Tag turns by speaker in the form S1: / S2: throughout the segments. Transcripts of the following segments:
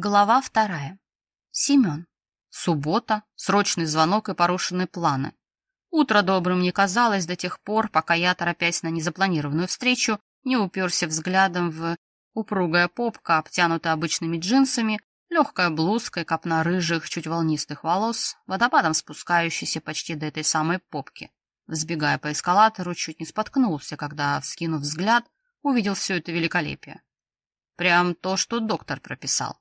S1: Глава вторая. Семен. Суббота, срочный звонок и порушенные планы. Утро добрым не казалось до тех пор, пока я, торопясь на незапланированную встречу, не уперся взглядом в упругая попка, обтянутая обычными джинсами, легкая блузка и копна рыжих, чуть волнистых волос, водопадом спускающийся почти до этой самой попки. Взбегая по эскалатору, чуть не споткнулся, когда, вскинув взгляд, увидел все это великолепие. Прям то, что доктор прописал.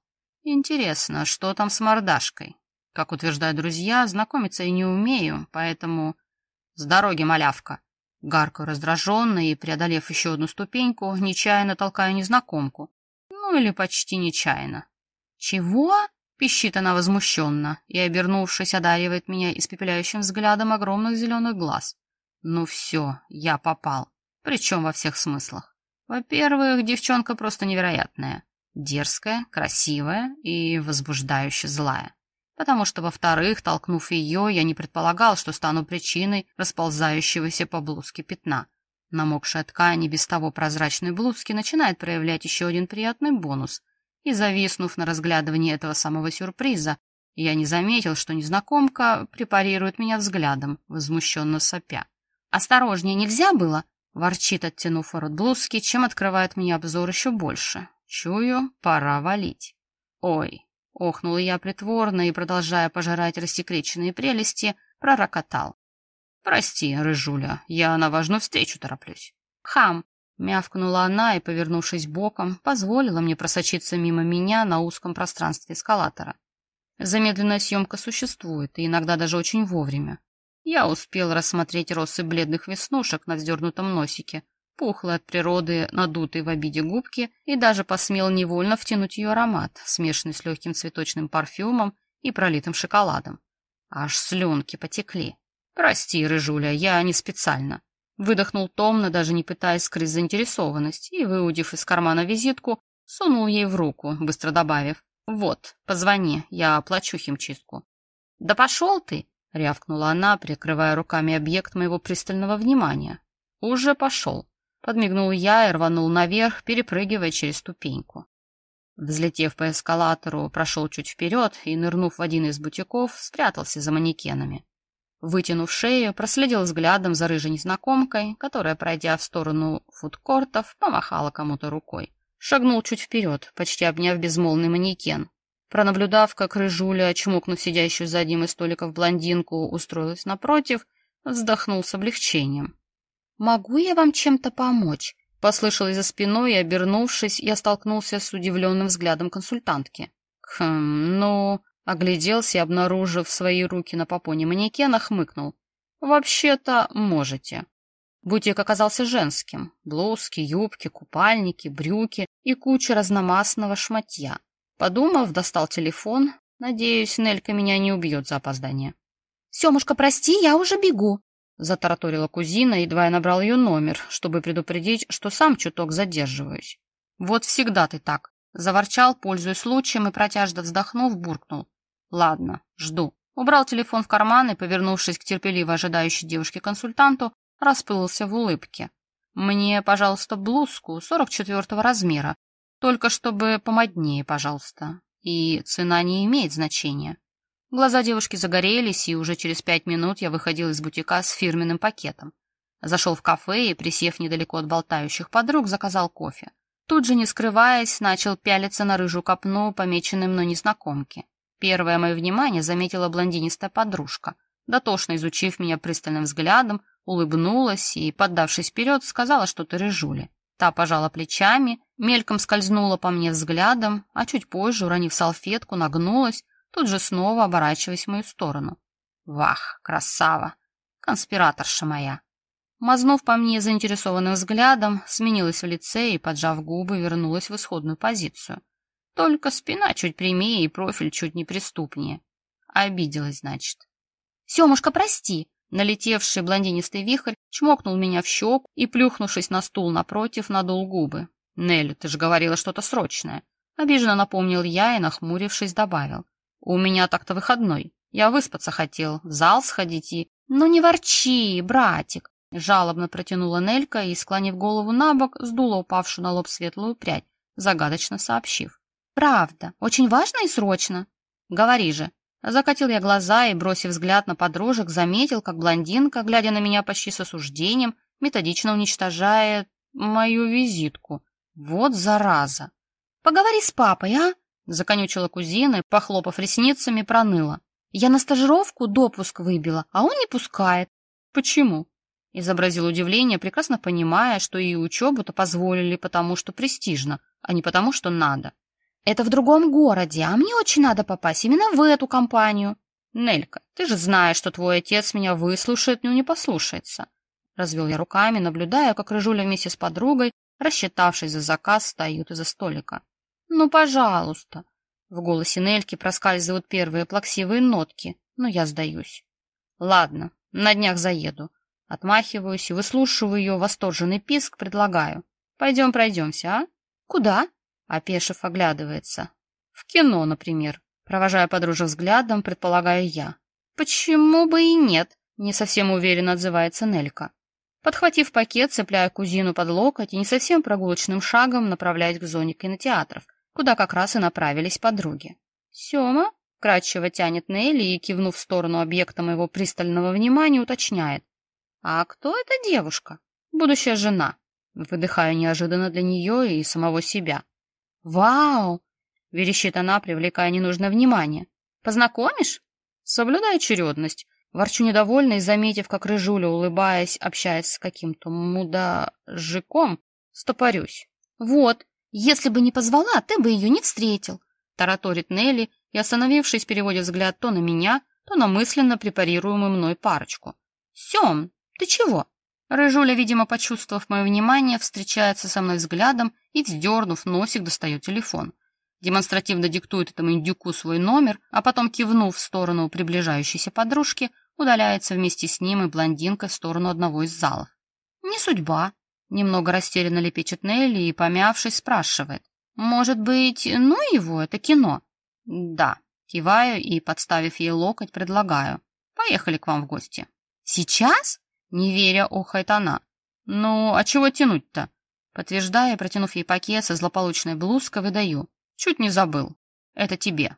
S1: Интересно, что там с мордашкой? Как утверждают друзья, знакомиться я не умею, поэтому... С дороги, малявка. Гаркаю раздраженно и, преодолев еще одну ступеньку, нечаянно толкаю незнакомку. Ну или почти нечаянно. «Чего?» — пищит она возмущенно и, обернувшись, одаривает меня испепеляющим взглядом огромных зеленых глаз. «Ну все, я попал. Причем во всех смыслах. Во-первых, девчонка просто невероятная. Дерзкая, красивая и возбуждающе злая. Потому что, во-вторых, толкнув ее, я не предполагал, что стану причиной расползающегося по блузке пятна. Намокшая ткань и без того прозрачной блузки начинает проявлять еще один приятный бонус. И, зависнув на разглядывании этого самого сюрприза, я не заметил, что незнакомка препарирует меня взглядом, возмущенно сопя. «Осторожнее нельзя было?» — ворчит, оттянув ворот блузки, чем открывает мне обзор еще больше. Чую, пора валить. Ой, охнула я притворно и, продолжая пожирать рассекреченные прелести, пророкотал. Прости, рыжуля, я на важную встречу тороплюсь. Хам! Мявкнула она и, повернувшись боком, позволила мне просочиться мимо меня на узком пространстве эскалатора. Замедленная съемка существует, и иногда даже очень вовремя. Я успел рассмотреть росы бледных веснушек на вздернутом носике, пухлой от природы, надутой в обиде губки, и даже посмел невольно втянуть ее аромат, смешанный с легким цветочным парфюмом и пролитым шоколадом. Аж слюнки потекли. «Прости, рыжуля, я не специально». Выдохнул томно, даже не пытаясь скрыть заинтересованность, и, выудив из кармана визитку, сунул ей в руку, быстро добавив. «Вот, позвони, я оплачу химчистку». «Да пошел ты!» — рявкнула она, прикрывая руками объект моего пристального внимания. «Уже пошел». Подмигнул я и рванул наверх, перепрыгивая через ступеньку. Взлетев по эскалатору, прошел чуть вперед и, нырнув в один из бутиков, спрятался за манекенами. Вытянув шею, проследил взглядом за рыжей незнакомкой, которая, пройдя в сторону фудкортов, помахала кому-то рукой. Шагнул чуть вперед, почти обняв безмолвный манекен. Пронаблюдав, как рыжуля, чмокнув сидящую за одним из столиков блондинку, устроилась напротив, вздохнул с облегчением. «Могу я вам чем-то помочь?» Послышалось за спиной, и, обернувшись, я столкнулся с удивленным взглядом консультантки. «Хм, ну...» Огляделся и, обнаружив свои руки на попоне манекена, хмыкнул. «Вообще-то можете». Бутик оказался женским. Блузки, юбки, купальники, брюки и куча разномастного шматья. Подумав, достал телефон. Надеюсь, Нелька меня не убьет за опоздание. «Семушка, прости, я уже бегу», Затараторила кузина, едва я набрал ее номер, чтобы предупредить, что сам чуток задерживаюсь. «Вот всегда ты так!» Заворчал, пользуясь случаем, и протяжно вздохнув, буркнул. «Ладно, жду». Убрал телефон в карман и, повернувшись к терпеливо ожидающей девушке-консультанту, расплылся в улыбке. «Мне, пожалуйста, блузку сорок четвертого размера, только чтобы помоднее, пожалуйста. И цена не имеет значения. Глаза девушки загорелись, и уже через пять минут я выходил из бутика с фирменным пакетом. Зашел в кафе и, присев недалеко от болтающих подруг, заказал кофе. Тут же, не скрываясь, начал пялиться на рыжую копну, помеченной мной незнакомки. Первое мое внимание заметила блондинистая подружка. Дотошно изучив меня пристальным взглядом, улыбнулась и, поддавшись вперед, сказала что-то рыжуле. Та пожала плечами, мельком скользнула по мне взглядом, а чуть позже, уронив салфетку, нагнулась, тут же снова оборачиваясь в мою сторону. Вах, красава! Конспираторша моя! Мазнув по мне заинтересованным взглядом, сменилась в лице и, поджав губы, вернулась в исходную позицию. Только спина чуть прямее и профиль чуть неприступнее. Обиделась, значит. «Семушка, прости!» Налетевший блондинистый вихрь чмокнул меня в щеку и, плюхнувшись на стул напротив, надул губы. «Нелли, ты же говорила что-то срочное!» Обиженно напомнил я и, нахмурившись, добавил. У меня так-то выходной. Я выспаться хотел, в зал сходить и... Ну не ворчи, братик! Жалобно протянула Нелька и, склонив голову на бок, сдула упавшую на лоб светлую прядь, загадочно сообщив. Правда, очень важно и срочно. Говори же. Закатил я глаза и, бросив взгляд на подружек, заметил, как блондинка, глядя на меня почти с осуждением, методично уничтожает мою визитку. Вот зараза. Поговори с папой, а? Законючила кузина похлопав ресницами, проныла. Я на стажировку допуск выбила, а он не пускает. Почему? Изобразил удивление, прекрасно понимая, что и учебу-то позволили потому, что престижно, а не потому, что надо. Это в другом городе, а мне очень надо попасть именно в эту компанию. Нелька, ты же знаешь, что твой отец меня выслушает, но не послушается. Развел я руками, наблюдая, как Рыжуля вместе с подругой, рассчитавшись за заказ, встают из-за столика. Ну, пожалуйста. В голосе Нельки проскальзывают первые плаксивые нотки, но я сдаюсь. Ладно, на днях заеду. Отмахиваюсь и выслушиваю ее восторженный писк, предлагаю. Пойдем пройдемся, а? Куда? Опешив, оглядывается. В кино, например. Провожая подружу взглядом, предполагаю я. Почему бы и нет? Не совсем уверенно отзывается Нелька. Подхватив пакет, цепляя кузину под локоть и не совсем прогулочным шагом направляясь к зоне кинотеатров, куда как раз и направились подруги. «Сема?» — кратчево тянет Нелли и, кивнув в сторону объекта моего пристального внимания, уточняет. «А кто эта девушка?» «Будущая жена». Выдыхаю неожиданно для нее и самого себя. «Вау!» — верещит она, привлекая ненужное внимание. «Познакомишь?» Соблюдай очередность. Ворчу недовольно и, заметив, как Рыжуля, улыбаясь, общаясь с каким-то мудажиком, стопорюсь. «Вот, если бы не позвала, ты бы ее не встретил», — тараторит Нелли и, остановившись, переводит взгляд то на меня, то на мысленно препарируемую мной парочку. «Сем, ты чего?» Рыжуля, видимо, почувствовав мое внимание, встречается со мной взглядом и, вздернув носик, достает телефон. Демонстративно диктует этому индюку свой номер, а потом, кивнув в сторону приближающейся подружки, удаляется вместе с ним и блондинка в сторону одного из залов. «Не судьба», — немного растерянно лепечет Нелли и, помявшись, спрашивает. «Может быть, ну его, это кино?» «Да», — киваю и, подставив ей локоть, предлагаю. «Поехали к вам в гости». «Сейчас?» Не веря, охает она. «Ну, а чего тянуть-то?» Подтверждая, протянув ей пакет со злополучной блузкой, выдаю. «Чуть не забыл. Это тебе».